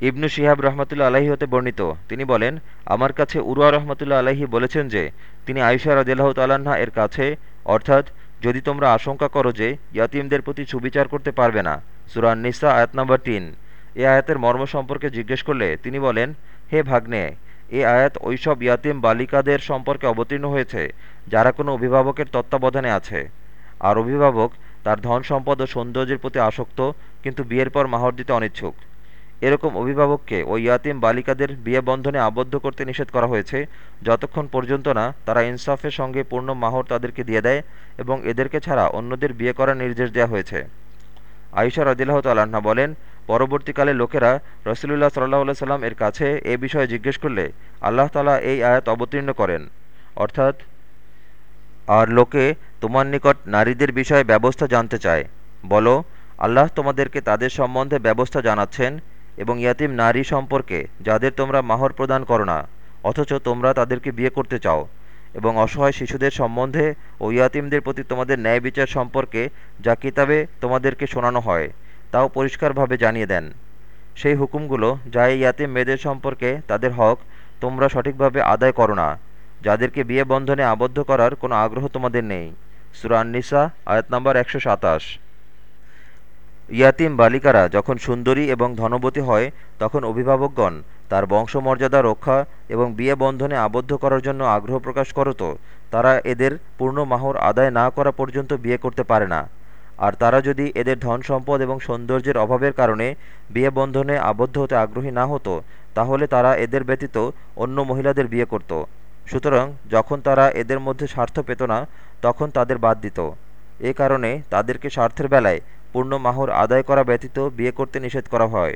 ইবনু শিহাব রহমতুল্লা আলাহি হতে বর্ণিত। তিনি বলেন, আমার কাছে উরুয়া রহমতুল্লা আলাহি বলেছেন যে, তিনি আয়সা রদিল্লাহ তাল্লাহা এর কাছে, অর্থাৎ, যদি তোমরা আশঙ্কা করো যে, ইয়াতিমদের প্রতি সুবিচার করতে পারবে না। সুরান নিসা আয়াত নম্বর তিন। এ আয়াতের মর্ম সম্পর্কে জিজ্ঞেস করলে তিনি বলেন, হে ভাগ্নে, এ আয়াত ওইসব ইয়াতিম বালিকাদের সম্পর্কে অবতীর্ণ হয়েছে, যারা কোনো অভিভাবকের তত্ত্বাবধানে আছে। আর অভিভাবক তার ধন সম্পদ ও সৌন্দর্যের প্রতি আসক্ত, কিন্তু বিয়ের পর মাহর দিতে অনিচ্ছুক। এরকম অভিভাবককে ওই ইয়াতিম বালিকাদের বিয়ে বন্ধনে আবদ্ধ করতে নিষেধ করা হয়েছে। যতক্ষণ পর্যন্ত না, তারা ইনসাফের সঙ্গে পূর্ণ মাহর তাদেরকে দিয়ে দেয় এবং এদেরকে ছাড়া অন্যদের বিয়ে করার নির্দেশ দেওয়া হয়েছে। আইসা রদিল্লাহ তাল্লাহা বলেন, পরবর্তীকালে লোকেরা রসুলুল্লাহ সাল্লাহ সাল্লাম এর কাছে এ বিষয়ে জিজ্ঞেস করলে আল্লাহ তালা এই আয়াত অবতীর্ণ করেন। অর্থাৎ, আর লোকে তোমার নিকট নারীদের বিষয়ে ব্যবস্থা জানতে চায়। বলো, আল্লাহ তোমাদেরকে তাদের সম্বন্ধে ব্যবস্থা জানাচ্ছেন এবং ইয়াতিম নারী সম্পর্কে যাদের তোমরা মাহর প্রদান করো না, অথচ তোমরা তাদেরকে বিয়ে করতে চাও এবং অসহায় শিশুদের সম্বন্ধে ও ইয়াতিমদের প্রতি তোমাদের ন্যায় বিচার সম্পর্কে যা কিতাবে তোমাদেরকে শোনানো হয়, তাও পরিষ্কারভাবে জানিয়ে দেন। সেই হুকুমগুলো যা ইয়াতিম মেয়েদের সম্পর্কে তাদের হক, তোমরা সঠিকভাবে আদায় করো না, যাদেরকে বিয়ে বন্ধনে আবদ্ধ করার কোনো আগ্রহ তোমাদের নেই। সুরান নিসা আয়াত নম্বর একশো সাতাশ। ইয়াতিম বালিকারা যখন সুন্দরী এবং ধনবতী হয়, তখন অভিভাবকগণ তার বংশমর্যাদা রক্ষা এবং বিয়ে বন্ধনে আবদ্ধ করার জন্য আগ্রহ প্রকাশ করত। তারা এদের পূর্ণ মাহর আদায় না করা পর্যন্ত বিয়ে করতে পারে না। আর তারা যদি এদের ধন সম্পদ এবং সৌন্দর্যের অভাবের কারণে বিয়ে বন্ধনে আবদ্ধ হতে আগ্রহী না হতো, তাহলে তারা এদের ব্যতীত অন্য মহিলাদের বিয়ে করত। সুতরাং যখন তারা এদের মধ্যে স্বার্থ পেত না, তখন তাদের বাদ দিত। এ কারণে তাদেরকে স্বার্থের বেলায় পূর্ণ মাহর আদায় করা ব্যতীত বিয়ে করতে নিষেধ করা হয়।